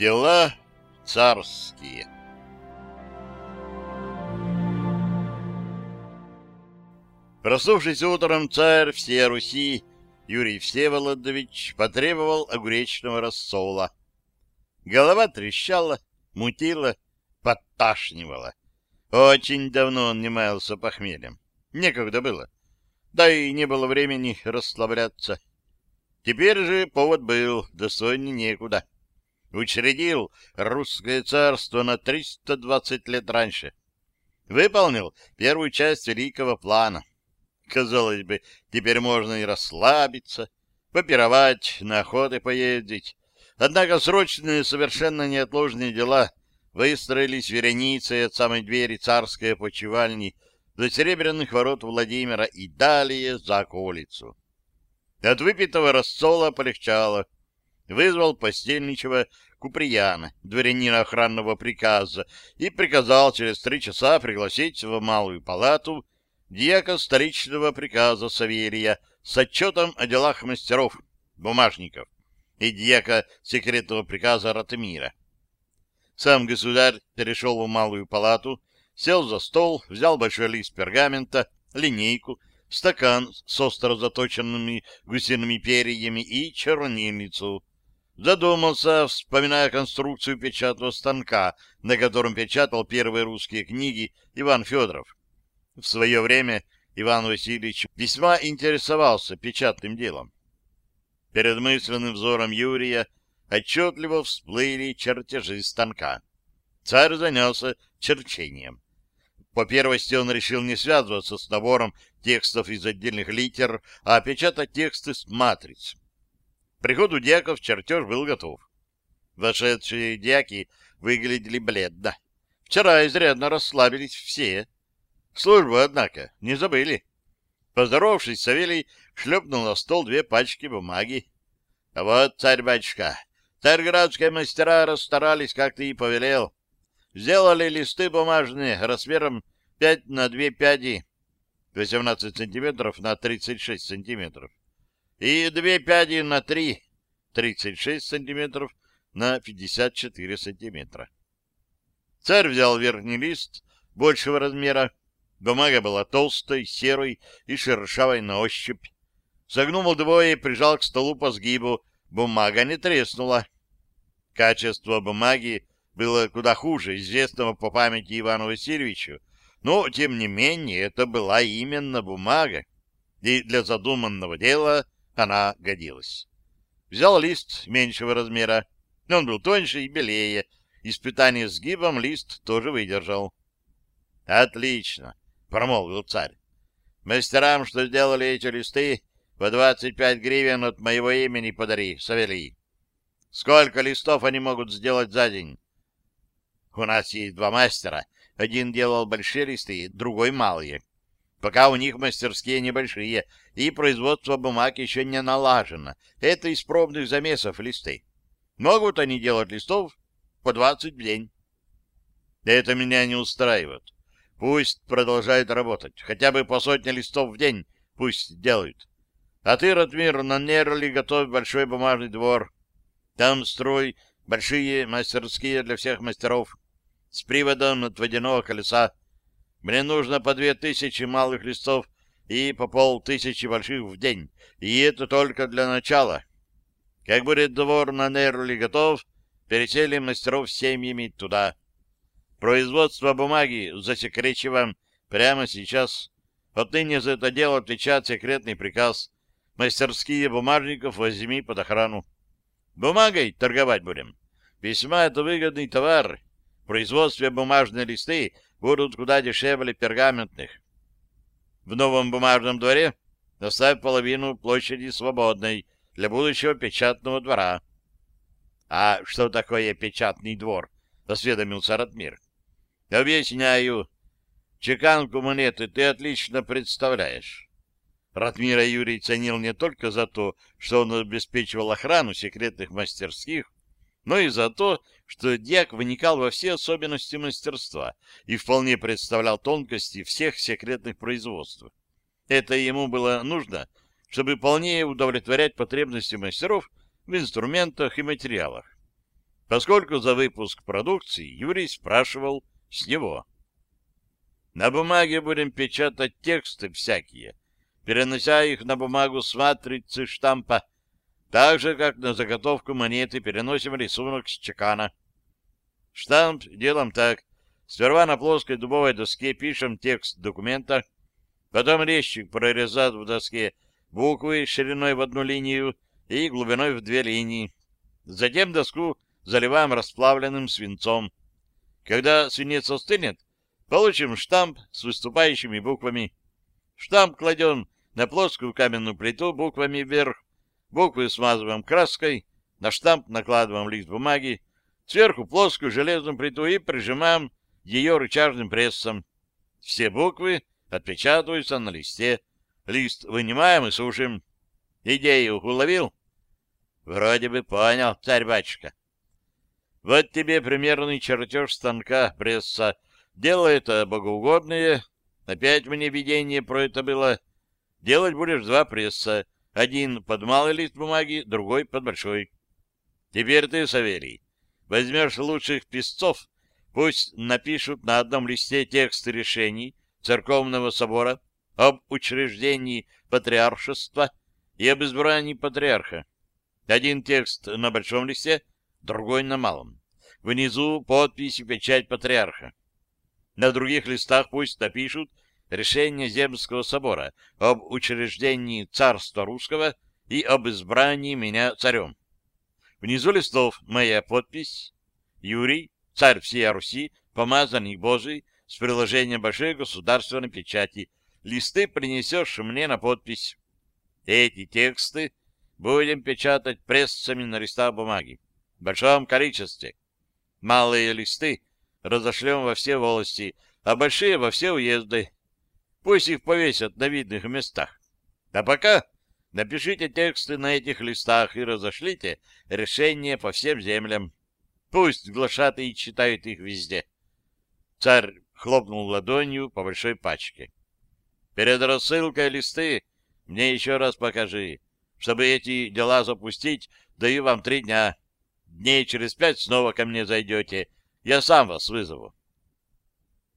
Дела царские. Проснувшись утром, царь всей Руси Юрий Всеволодович потребовал огуречного рассола. Голова трещала, мутила, подташнивала. Очень давно он не маялся похмельем. Некогда было. Да и не было времени расслабляться. Теперь же повод был, достойней некуда. Учредил русское царство на 320 лет раньше. Выполнил первую часть великого плана. Казалось бы, теперь можно и расслабиться, попировать, на охоты поездить. Однако срочные, совершенно неотложные дела выстроились вереницей от самой двери царской опочивальни до серебряных ворот Владимира и далее за околицу. От выпитого рассола полегчало. Вызвал постельничего Куприяна, дворянина охранного приказа, и приказал через три часа пригласить в малую палату дьяка столичного приказа Саверия с отчетом о делах мастеров, бумажников и дьяка секретного приказа Ратмира. Сам государь перешел в малую палату, сел за стол, взял большой лист пергамента, линейку, стакан с остро заточенными гусиными перьями и чернильницу. Задумался, вспоминая конструкцию печатного станка, на котором печатал первые русские книги Иван Федоров. В свое время Иван Васильевич весьма интересовался печатным делом. Перед мысленным взором Юрия отчетливо всплыли чертежи станка. Царь занялся черчением. По первости он решил не связываться с набором текстов из отдельных литер, а печатать тексты с матриц. Приходу дьяков чертеж был готов. Вошедшие дьяки выглядели бледно. Вчера изрядно расслабились все. Службу, однако, не забыли. Поздоровавшись, Савелий шлепнул на стол две пачки бумаги. — Вот, царь-батюшка, царьградские мастера расстарались, как ты и повелел. Сделали листы бумажные размером 5 на 2 пяди, 18 сантиметров на 36 сантиметров, и две пяди на 3, 36 сантиметров на 54 сантиметра. Царь взял верхний лист большего размера. Бумага была толстой, серой и шершавой на ощупь. Согнул двое и прижал к столу по сгибу. Бумага не треснула. Качество бумаги было куда хуже известного по памяти Ивану Васильевичу, но, тем не менее, это была именно бумага, и для задуманного дела она годилась. Взял лист меньшего размера, он был тоньше и белее, испытание сгибом лист тоже выдержал. — Отлично, — промолвил царь. — Мастерам, что сделали эти листы, по двадцать пять гривен от моего имени подари, Савелий. Сколько листов они могут сделать за день? У нас есть два мастера. Один делал большие листы, другой малые. Пока у них мастерские небольшие, и производство бумаг еще не налажено. Это из пробных замесов листы. Могут они делать листов по 20 в день. Это меня не устраивает. Пусть продолжают работать. Хотя бы по сотне листов в день пусть делают. А ты, Ратмир, на Нерли готовь большой бумажный двор. Там строй большие мастерские для всех мастеров с приводом от водяного колеса. Мне нужно по две тысячи малых листов и по полтысячи больших в день, и это только для начала. Как будет двор на Нерли готов, переселим мастеров семьями туда. Производство бумаги засекречу вам прямо сейчас. Отныне за это дело отвечает секретный приказ. Мастерские бумажников возьми под охрану. Бумагой торговать будем. Весьма это выгодный товар, производстве бумажные листы будут куда дешевле пергаментных. В новом бумажном дворе оставь половину площади свободной для будущего печатного двора. — А что такое печатный двор? — осведомился Ратмир. — Объясняю. Чеканку монеты ты отлично представляешь. Ратмира Юрий ценил не только за то, что он обеспечивал охрану секретных мастерских, но и за то, что дьяк вникал во все особенности мастерства и вполне представлял тонкости всех секретных производств. Это ему было нужно, чтобы полнее удовлетворять потребности мастеров в инструментах и материалах. поскольку за выпуск продукции Юрий спрашивал с него. На бумаге будем печатать тексты всякие, перенося их на бумагу с матрицы штампа, так же, как на заготовку монеты переносим рисунок с чекана. Штамп делаем так. Сперва на плоской дубовой доске пишем текст документа, потом резчик прорезает в доске буквы шириной в одну линию и глубиной в две линии. Затем доску заливаем расплавленным свинцом. Когда свинец остынет, получим штамп с выступающими буквами. Штамп кладем на плоскую каменную плиту буквами вверх, буквы смазываем краской, на штамп накладываем лист бумаги, сверху плоскую железную плиту и прижимаем ее рычажным прессом. Все буквы отпечатываются на листе. Лист вынимаем и сушим. Идею уловил? Вроде бы понял, царь-батюшка. Вот тебе примерный чертеж станка пресса. Дело это богоугодное. Опять мне видение про это было. Делать будешь два пресса. Один под малый лист бумаги, другой под большой. Теперь ты, Савелий, возьмешь лучших писцов, пусть напишут на одном листе тексты решений церковного собора об учреждении патриаршества и об избрании патриарха. Один текст на большом листе, другой на малом. Внизу подпись и печать патриарха. На других листах пусть напишут решение Земского собора об учреждении царства русского и об избрании меня царем. Внизу листов моя подпись Юрий, царь всей Руси, помазанник Божий, с приложением большой государственной печати. Листы принесешь мне на подпись. Эти тексты будем печатать прессами на листах бумаги в большом количестве. Малые листы разошлем во все волости, а большие во все уезды. Пусть их повесят на видных местах. А пока напишите тексты на этих листах и разошлите решения по всем землям. Пусть глашатые читают их везде. Царь хлопнул ладонью по большой пачке. Перед рассылкой листы мне еще раз покажи. Чтобы эти дела запустить, даю вам три дня. Дней через пять снова ко мне зайдете. Я сам вас вызову.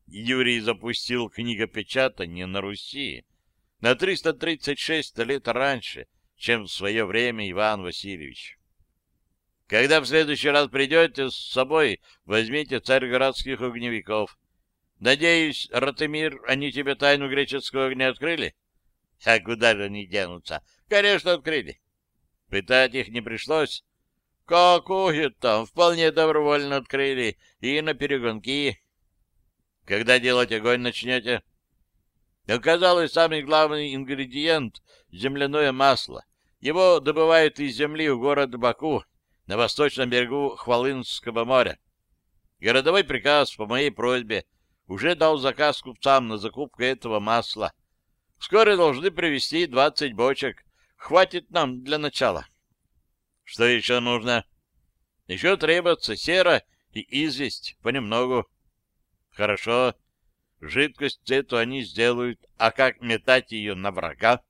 Юрий запустил книгопечатание на Руси на 336 лет раньше, чем в свое время Иван Васильевич. Когда в следующий раз придете с собой, возьмите царьградских огневиков. Надеюсь, Ратимир, они тебе тайну греческого огня открыли? А куда же они денутся? Конечно, открыли. Пытать их не пришлось. Какое там? Вполне добровольно открыли. И на перегонки. Когда делать огонь начнете? Оказалось, самый главный ингредиент — земляное масло. Его добывают из земли у города Баку, на восточном берегу Хвалынского моря. Городовой приказ по моей просьбе уже дал заказ купцам на закупку этого масла. Вскоре должны привезти 20 бочек. Хватит нам для начала. Что еще нужно? Еще требуется сера и известь понемногу. Хорошо. Жидкость эту они сделают, а как метать ее на врага?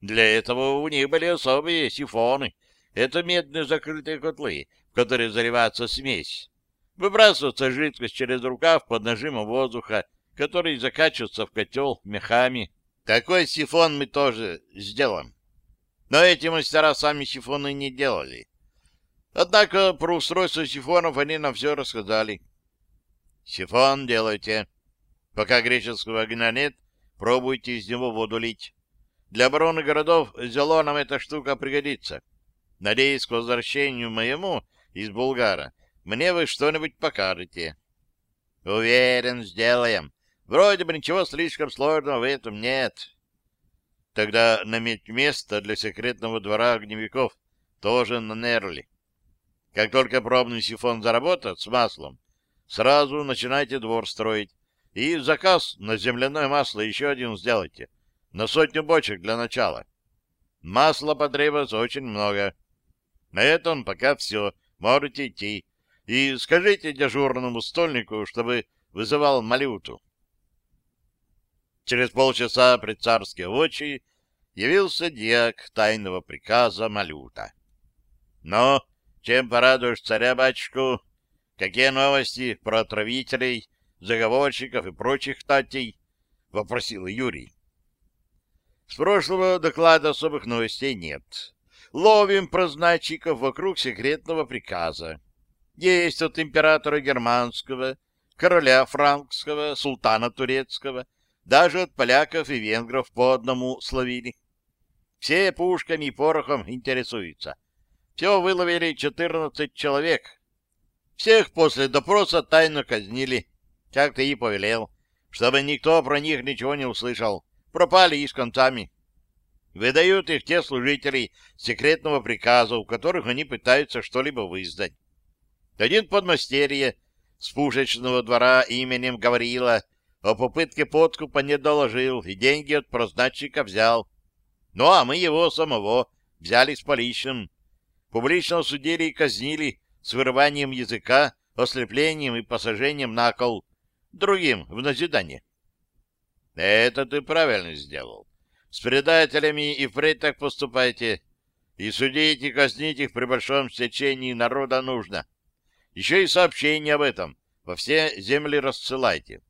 Для этого у них были особые сифоны. Это медные закрытые котлы, в которые заливается смесь. Выбрасывается жидкость через рукав под нажимом воздуха, который закачивается в котел мехами. Такой сифон мы тоже сделаем. Но эти мастера сами сифоны не делали. Однако про устройство сифонов они нам все рассказали. Сифон делайте. Пока греческого огня нет, пробуйте из него воду лить. Для обороны городов зело нам эта штука пригодится. Надеюсь, к возвращению моему из Булгара мне вы что-нибудь покажете. Уверен, сделаем. Вроде бы ничего слишком сложного в этом нет. Тогда наметь место для секретного двора огневиков тоже на Нерли. Как только пробный сифон заработает с маслом, сразу начинайте двор строить. И заказ на земляное масло еще один сделайте. На сотню бочек для начала. Масла потребуется очень много. На этом пока все. Можете идти. И скажите дежурному стольнику, чтобы вызывал Малюту. Через полчаса при царские очи явился диак тайного приказа Малюта. Но чем порадуешь царя-батюшку? Какие новости про отравителей, заговорщиков и прочих татей? — вопросил Юрий. С прошлого доклада особых новостей нет. Ловим прознатчиков вокруг секретного приказа. Есть от императора германского, короля франкского, султана турецкого, даже от поляков и венгров по одному словили. Все пушками и порохом интересуются. Все выловили 14 человек. Всех после допроса тайно казнили, как ты и повелел, чтобы никто про них ничего не услышал. Пропали и с концами. Выдают их те служители секретного приказа, у которых они пытаются что-либо вызнать. Один подмастерье с пушечного двора именем Гаврила о попытке подкупа не доложил и деньги от прознатчика взял. Ну, а мы его самого взяли с поличным. Публично судили и казнили с вырыванием языка, ослеплением и посажением на кол. Другим в назидание. Это ты правильно сделал. С предателями и впредь так поступайте. И судить и казнить их при большом стечении народа нужно. Еще и сообщение об этом во все земли рассылайте.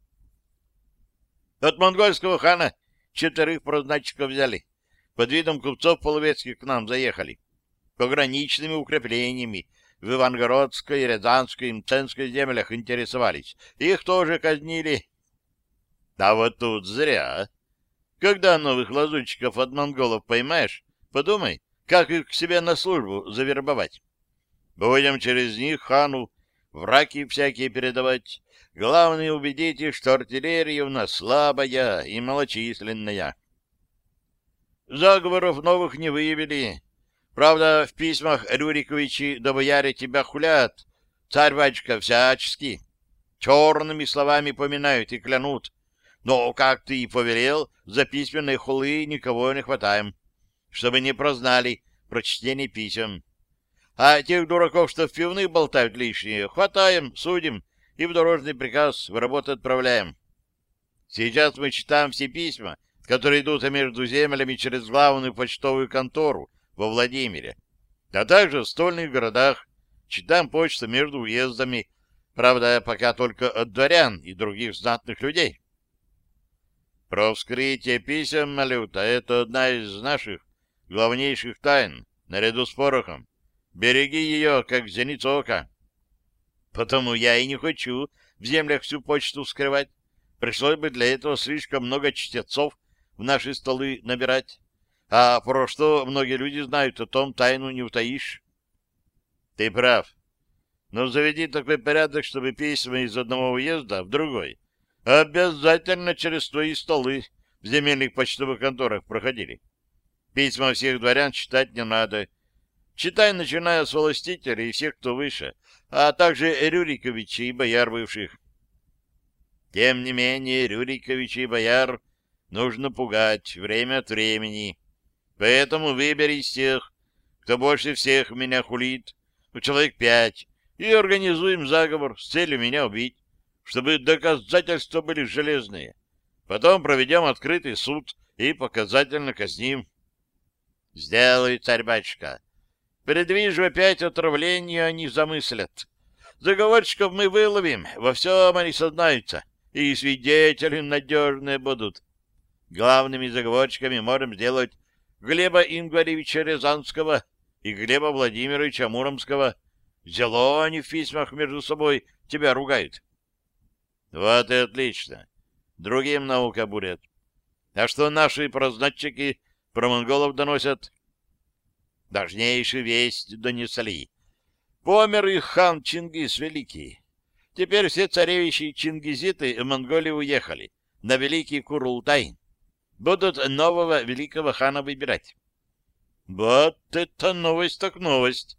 От монгольского хана четверых прознатчиков взяли. Под видом купцов половецких к нам заехали. Пограничными укреплениями в Ивангородской, Рязанской и Мценской землях интересовались. Их тоже казнили. А вот тут зря. Когда новых лазутчиков от монголов поймаешь, подумай, как их к себе на службу завербовать. Будем через них хану враки всякие передавать. Главное, убедите, что артиллерия у нас слабая и малочисленная. Заговоров новых не выявили. Правда, в письмах Рюриковичи да бояре тебя хулят. Царь-батюшка всячески. Черными словами поминают и клянут. Но, как ты и повелел, за письменные хулы никого не хватаем, чтобы не прознали про чтение писем. А тех дураков, что в пивных болтают лишние, хватаем, судим и в дорожный приказ в работу отправляем. Сейчас мы читаем все письма, которые идут между землями через главную почтовую контору во Владимире, а также в стольных городах. Читаем почту между уездами, правда, пока только от дворян и других знатных людей. Про вскрытие писем, Малюта, это одна из наших главнейших тайн, наряду с порохом. Береги ее, как зеницу ока. Потому я и не хочу в землях всю почту скрывать. Пришлось бы для этого слишком много чтецов в наши столы набирать. А про что многие люди знают, о том тайну не утаишь. Ты прав. Но заведи такой порядок, чтобы письма из одного уезда в другой обязательно через твои столы в земельных почтовых конторах проходили. Письма всех дворян читать не надо. Читай, начиная с властителей и всех, кто выше, а также Рюриковичей и бояр бывших. Тем не менее, Рюриковичей и бояр нужно пугать время от времени. Поэтому выбери из тех, кто больше всех меня хулит, у человек пять, и организуем заговор с целью меня убить, чтобы доказательства были железные. Потом проведем открытый суд и показательно казним. Сделай, царь-батюшка. Предвижу опять отравление они замыслят. Заговорщиков мы выловим, во всем они сознаются, и свидетели надежные будут. Главными заговорщиками можем сделать Глеба Ингваревича Рязанского и Глеба Владимировича Муромского. Зело они в письмах между собой тебя ругают. Вот и отлично. Другим наука будет. А что наши прознатчики про монголов доносят? Важнейшую весть донесли. Помер их хан Чингис Великий. Теперь все царевичи чингизиты в Монголию уехали на Великий Курултай будут нового великого хана выбирать. Вот это новость так новость.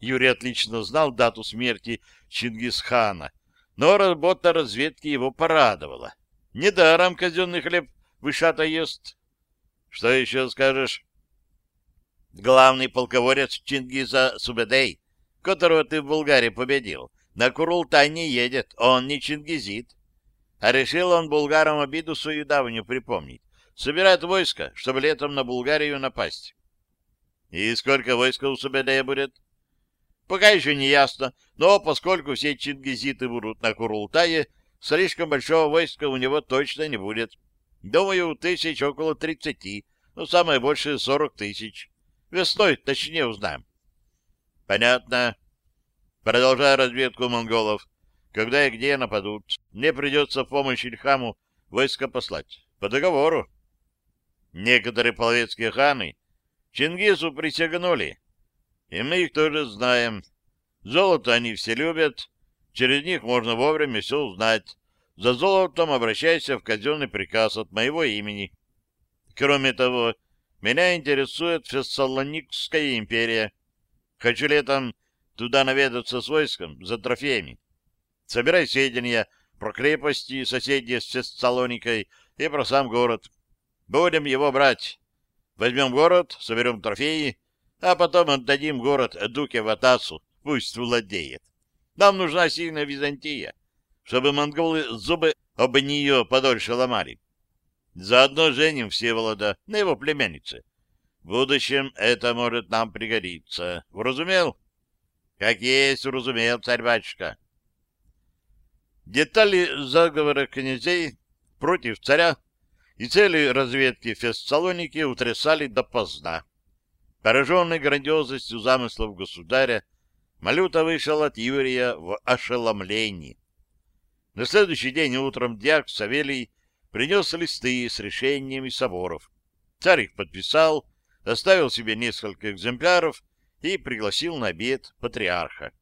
Юрий отлично знал дату смерти Чингисхана, но работа разведки его порадовала. Недаром казенный хлеб вышата ест. Что еще скажешь? Главный полководец Чингиза Субедей, которого ты в Булгарии победил, на Курултай не едет, он не чингизит. А решил он булгарам обиду свою давнюю припомнить собирает войско, чтобы летом на Булгарию напасть. И сколько войска у Субедея будет? Пока еще не ясно, но поскольку все чингизиты будут на Курултае, слишком большого войска у него точно не будет. Думаю, тысяч около тридцати, ну, самое большее сорок тысяч. Весной точнее узнаем. Понятно. Продолжая разведку монголов. Когда и где нападут, мне придется в помощь Ильхаму войско послать. По договору. Некоторые половецкие ханы Чингису присягнули, и мы их тоже знаем. Золото они все любят, через них можно вовремя все узнать. За золотом обращайся в казенный приказ от моего имени. Кроме того, меня интересует Фессалоникская империя. Хочу летом туда наведаться с войском за трофеями. Собирай сведения про крепости, соседние с Фессалоникой, и про сам город. Будем его брать. Возьмем город, соберем трофеи, а потом отдадим город Дуке Ватасу, пусть владеет. Нам нужна сильная Византия, чтобы монголы зубы об нее подольше ломали. Заодно женим Всеволода на его племяннице. В будущем это может нам пригодиться. Уразумел? Как есть, уразумел, царь-батюшка. Детали заговора князей против царя и цели разведки в Фессалонике утрясали допоздна. Пораженный грандиозностью замыслов государя, Малюта вышел от Юрия в ошеломлении. На следующий день утром Диак Савелий принес листы с решениями соборов. Царь их подписал, оставил себе несколько экземпляров и пригласил на обед патриарха.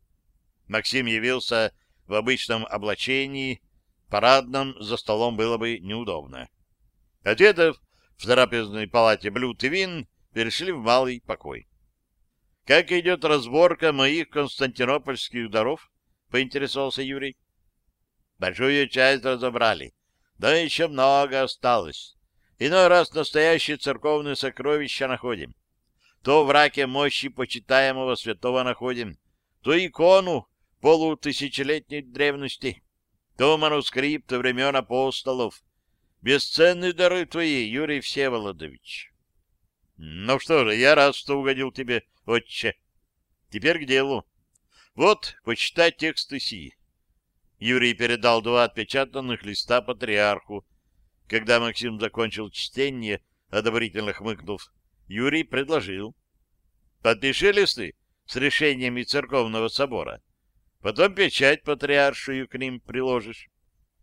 Максим явился в обычном облачении, парадном за столом было бы неудобно. Отведав в трапезной палате блюд и вин, перешли в малый покой. — Как идет разборка моих константинопольских даров? — поинтересовался Юрий. — Большую часть разобрали, да еще много осталось. Иной раз настоящие церковные сокровища находим. То в раке мощи почитаемого святого находим, то икону полутысячелетней древности, то манускрипт времен апостолов. Бесценные дары твои, Юрий Всеволодович. Ну что же, я рад, что угодил тебе, отче. Теперь к делу. Вот, почитай тексты сии. Юрий передал два отпечатанных листа патриарху. Когда Максим закончил чтение, одобрительно хмыкнув, Юрий предложил. Подпиши листы с решениями церковного собора. Потом печать патриаршую к ним приложишь.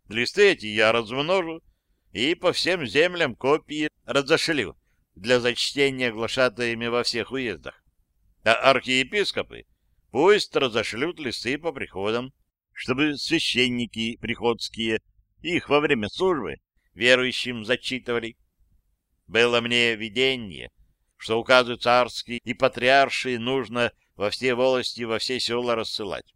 Листы эти я размножу и по всем землям копии разошлю для зачтения глашатаями во всех уездах. А архиепископы пусть разошлют листы по приходам, чтобы священники приходские их во время службы верующим зачитывали. Было мне видение, что указы царские и патриаршие нужно во все волости, во все села рассылать.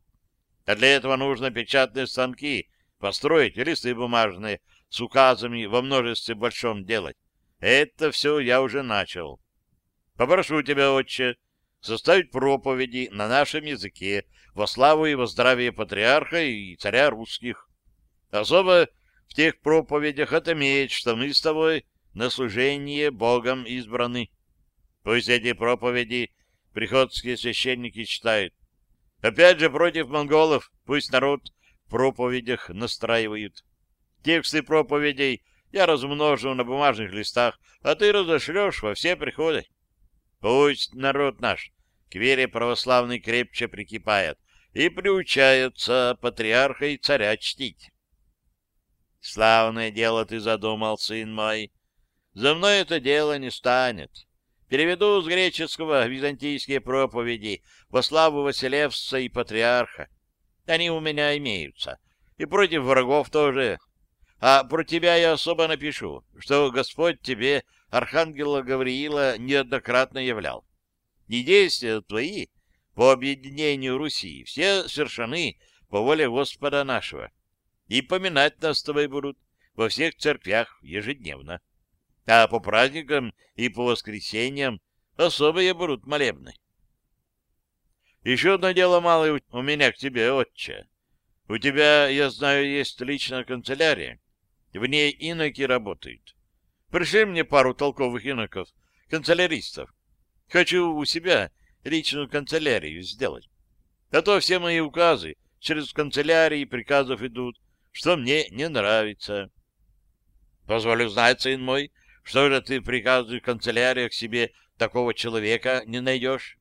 А для этого нужно печатные станки построить, листы бумажные с указами во множестве большом делать. Это все я уже начал. Попрошу тебя, отче, составить проповеди на нашем языке во славу и во здравие патриарха и царя русских. Особо в тех проповедях отметь, что мы с тобой на служение Богом избраны. Пусть эти проповеди приходские священники читают, Опять же, против монголов пусть народ в проповедях настраивают. Тексты проповедей я размножу на бумажных листах, а ты разошлешь во все приходы. Пусть народ наш к вере православной крепче прикипает и приучается патриарха и царя чтить. Славное дело ты задумал, сын мой. За мной это дело не станет. Переведу с греческого византийские проповеди во славу Василевса и Патриарха. Они у меня имеются. И против врагов тоже. А про тебя я особо напишу, что Господь тебе Архангела Гавриила неоднократно являл. И действия твои по объединению Руси все совершены по воле Господа нашего. И поминать нас с тобой будут во всех церквях ежедневно а по праздникам и по воскресеньям особые будут молебны. Еще одно дело малое у меня к тебе, отче. У тебя, я знаю, есть личная канцелярия. В ней иноки работают. Пришли мне пару толковых иноков, канцеляристов. Хочу у себя личную канцелярию сделать. А то все мои указы через канцелярии приказов идут, что мне не нравится. Позволю знать, сын мой, что же ты в приказах канцеляриях себе такого человека не найдешь?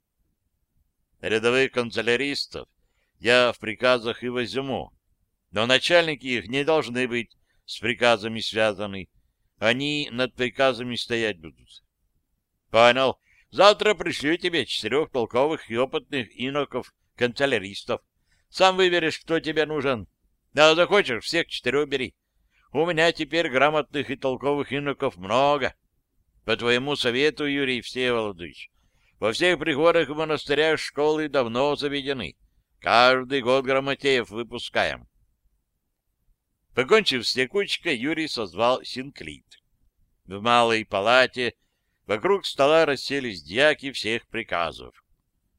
Рядовых канцеляристов я в приказах и возьму, но начальники их не должны быть с приказами связаны. Они над приказами стоять будут. Понял. Завтра пришлю тебе четырех толковых и опытных иноков-канцеляристов. Сам выберешь, кто тебе нужен. А захочешь, всех четырех бери. У меня теперь грамотных и толковых иноков много. По твоему совету, Юрий Всеволодович, во всех приходах и монастырях школы давно заведены. Каждый год грамотеев выпускаем. Покончив с текучкой, Юрий созвал синклит. В малой палате вокруг стола расселись дьяки всех приказов.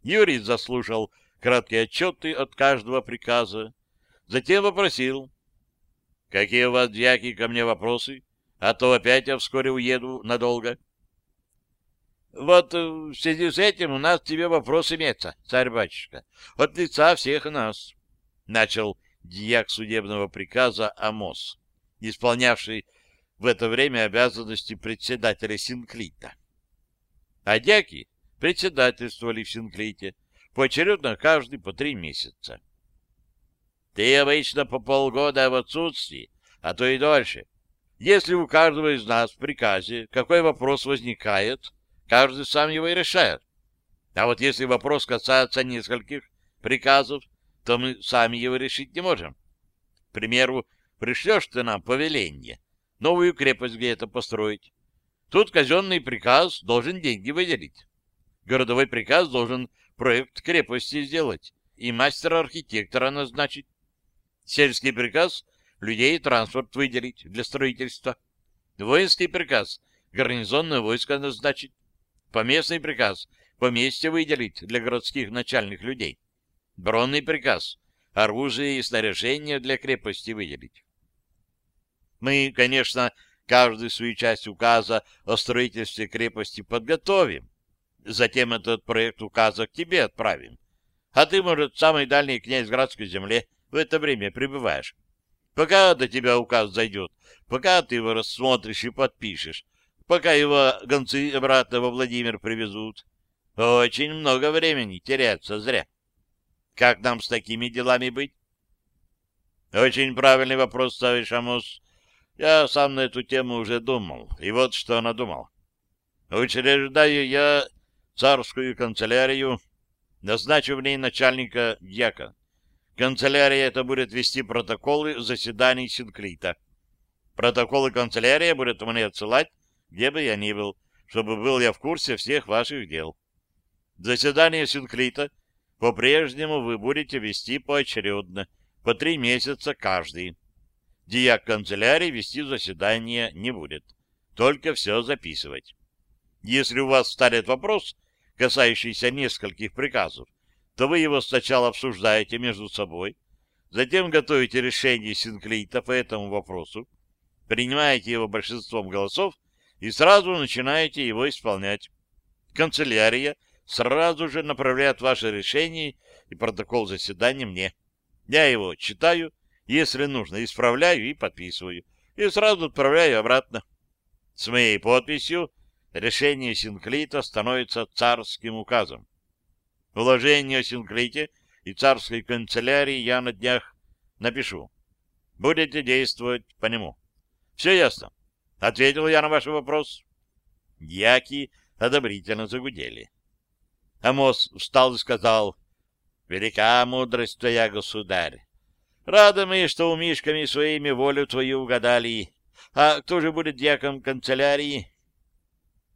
Юрий заслушал краткие отчеты от каждого приказа, затем вопросил, «Какие у вас, дьяки, ко мне вопросы? А то опять я вскоре уеду надолго». Вот э, в связи с этим у нас тебе вопрос имеется, царь-батюшка, от лица всех нас. Начал дьяк судебного приказа Амос, исполнявший в это время обязанности председателя Синклита. А дьяки председательствовали в Синклите, поочередно каждый по три месяца. Ты обычно по полгода в отсутствии, а то и дольше. Если у каждого из нас в приказе какой вопрос возникает, Каждый сам его и решает. А вот если вопрос касается нескольких приказов, то мы сами его решить не можем. К примеру, пришлешь ты нам повеление, новую крепость где-то построить. Тут казенный приказ должен деньги выделить. Городовой приказ должен проект крепости сделать и мастера-архитектора назначить. Сельский приказ — людей и транспорт выделить для строительства. Воинский приказ — гарнизонное войско назначить. Поместный приказ — поместье выделить для городских начальных людей. Бронный приказ — оружие и снаряжение для крепости выделить. Мы, конечно, каждую свою часть указа о строительстве крепости подготовим. Затем этот проект указа к тебе отправим. А ты, может, в самой дальней князьградской земле в это время пребываешь. Пока до тебя указ зайдет, пока ты его рассмотришь и подпишешь, пока его гонцы обратно во Владимир привезут. Очень много времени теряется зря. Как нам с такими делами быть? Очень правильный вопрос ставишь, Амос. Я сам на эту тему уже думал, и вот что надумал. Учреждаю я царскую канцелярию, назначу в ней начальника дьяка. Канцелярия это будет вести протоколы заседаний Синклита. Протоколы канцелярия будет мне отсылать где бы я ни был, чтобы был я в курсе всех ваших дел. Заседание Синклита по-прежнему вы будете вести поочередно, по три месяца каждый. Диак канцелярии вести заседание не будет, только все записывать. Если у вас встанет вопрос, касающийся нескольких приказов, то вы его сначала обсуждаете между собой, затем готовите решение Синклита по этому вопросу, принимаете его большинством голосов и сразу начинаете его исполнять. Канцелярия сразу же направляет ваше решение и протокол заседания мне. Я его читаю, если нужно, исправляю и подписываю, и сразу отправляю обратно. С моей подписью решение Синклита становится царским указом. Уложение о Синклите и царской канцелярии я на днях напишу. Будете действовать по нему. Все ясно? Ответил я на ваш вопрос. Дьяки одобрительно загудели. Амос встал и сказал, «Велика мудрость твоя, государь! Рады мы, что у Мишками своими волю твою угадали. А кто же будет дьяком канцелярии?»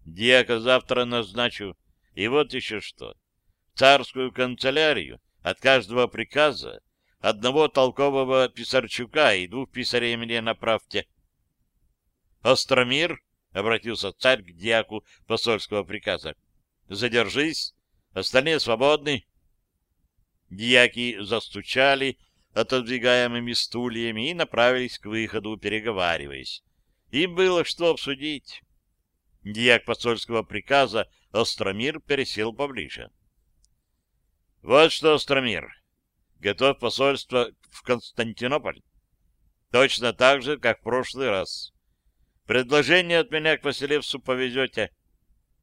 «Дьяка завтра назначу. И вот еще что. Царскую канцелярию от каждого приказа одного толкового писарчука и двух писарей мне направьте». «Остромир!» — обратился царь к дьяку посольского приказа. «Задержись, остальные свободны». Дьяки застучали отодвигаемыми стульями и направились к выходу, переговариваясь. Им было что обсудить. Дьяк посольского приказа Остромир пересел поближе. — Вот что, Остромир, готовь посольство в Константинополь. Точно так же, как в прошлый раз. Предложение от меня к Василевсу повезете.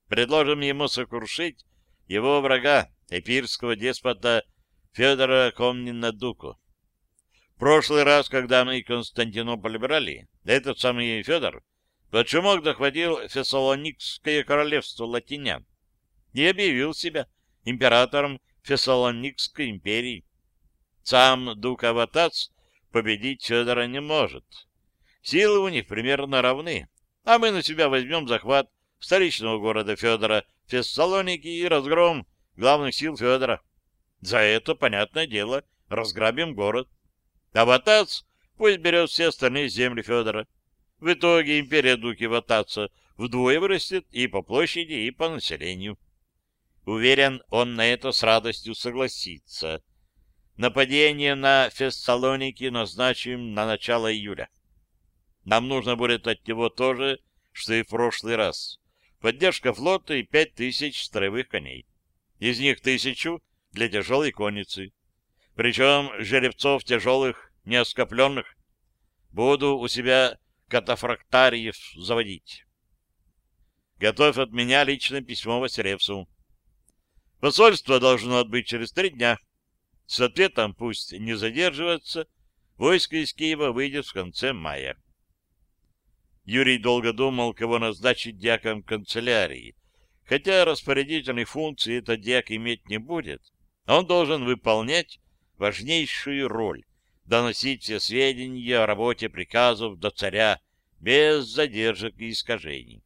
Предложим ему сокрушить его врага, эпирского деспота Федора Комнина-Дуку. В прошлый раз, когда мы Константинополь брали, этот самый Федор почему захватил Фессалоникское королевство латинян и объявил себя императором Фессалоникской империи. Сам Дук Аватац победить Федора не может. Силы у них примерно равны, а мы на себя возьмем захват столичного города Федора, Фессалоники и разгром главных сил Федора. За это, понятное дело, разграбим город. А Ватац пусть берет все остальные земли Федора. В итоге империя Дуки Ватаца вдвое вырастет и по площади, и по населению. Уверен, он на это с радостью согласится. Нападение на Фессалоники назначим на начало июля. Нам нужно будет от него тоже, что и в прошлый раз. Поддержка флота и пять тысяч строевых коней. Из них тысячу для тяжелой конницы. Причем жеребцов тяжелых, неоскопленных. Буду у себя катафрактариев заводить. Готовь от меня личное письмо Василевсу. Посольство должно отбыть через три дня. С ответом пусть не задерживается. Войско из Киева выйдет в конце мая. Юрий долго думал, кого назначить дьяком канцелярии. Хотя распорядительной функции этот дьяк иметь не будет, он должен выполнять важнейшую роль — доносить все сведения о работе приказов до царя без задержек и искажений.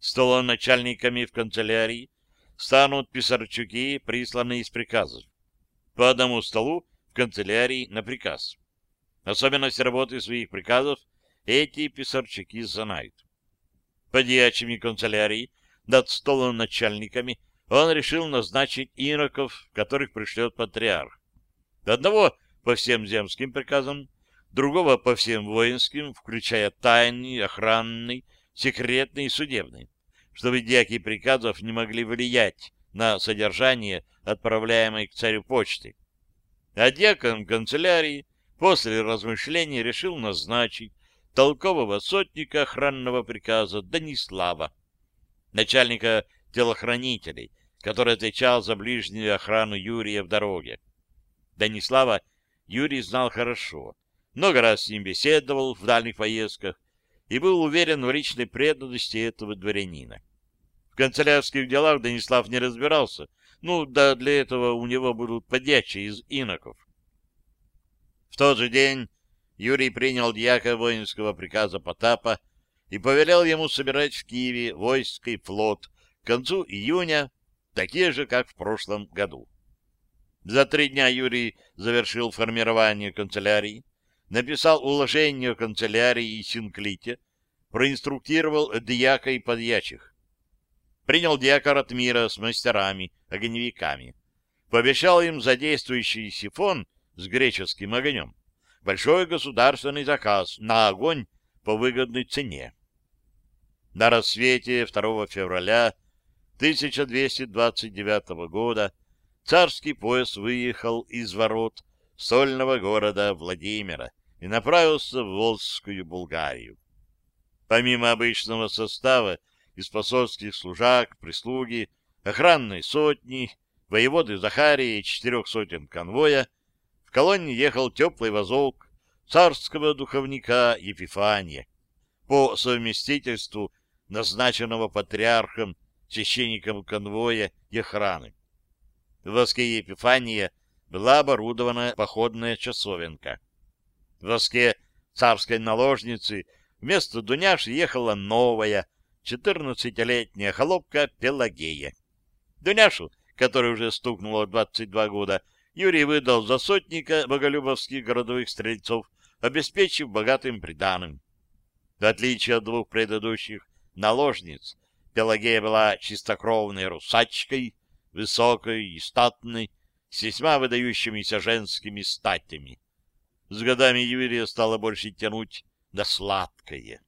Столоначальниками в канцелярии станут писарчуки, присланные из приказов по одному столу в канцелярии на приказ. Особенность работы своих приказов эти писарчики знают. Подьячими канцелярии над столом начальниками он решил назначить иноков, которых пришлет патриарх. Одного по всем земским приказам, другого по всем воинским, включая тайный, охранный, секретный и судебный, чтобы дьяки приказов не могли влиять на содержание отправляемой к царю почты. А дьякон канцелярии после размышлений решил назначить толкового сотника охранного приказа Данислава, начальника телохранителей, который отвечал за ближнюю охрану Юрия в дороге. Данислава Юрий знал хорошо, много раз с ним беседовал в дальних поездках и был уверен в личной преданности этого дворянина. В канцелярских делах Данислав не разбирался, ну, да для этого у него будут подьячие из иноков. В тот же день Юрий принял дьяка воинского приказа Потапа и повелел ему собирать в Киеве войско и флот к концу июня, такие же, как в прошлом году. За три дня Юрий завершил формирование канцелярии, написал уложение о канцелярии и синклите, проинструктировал дьяка и подьячих принял диакор от мира с мастерами, огневиками. Пообещал им за действующий сифон с греческим огнем большой государственный заказ на огонь по выгодной цене. На рассвете 2 февраля 1229 года царский пояс выехал из ворот сольного города Владимира и направился в Волжскую Булгарию. Помимо обычного состава из посольских служак, прислуги, охранной сотни, воеводы Захария и четырех сотен конвоя, в колонне ехал теплый вазок царского духовника Епифания, по совместительству назначенного патриархом, священником конвоя и охраны. В воске Епифания была оборудована походная часовенка. В воске царской наложницы вместо Дуняши ехала новая, четырнадцатилетняя холопка Пелагея. Дуняшу, которой уже стукнуло 22 года, Юрий выдал за сотника боголюбовских городовых стрельцов, обеспечив богатым приданым. В отличие от двух предыдущих наложниц, Пелагея была чистокровной русачкой, высокой и статной, с весьма выдающимися женскими статями. С годами Юрия стало больше тянуть на сладкое.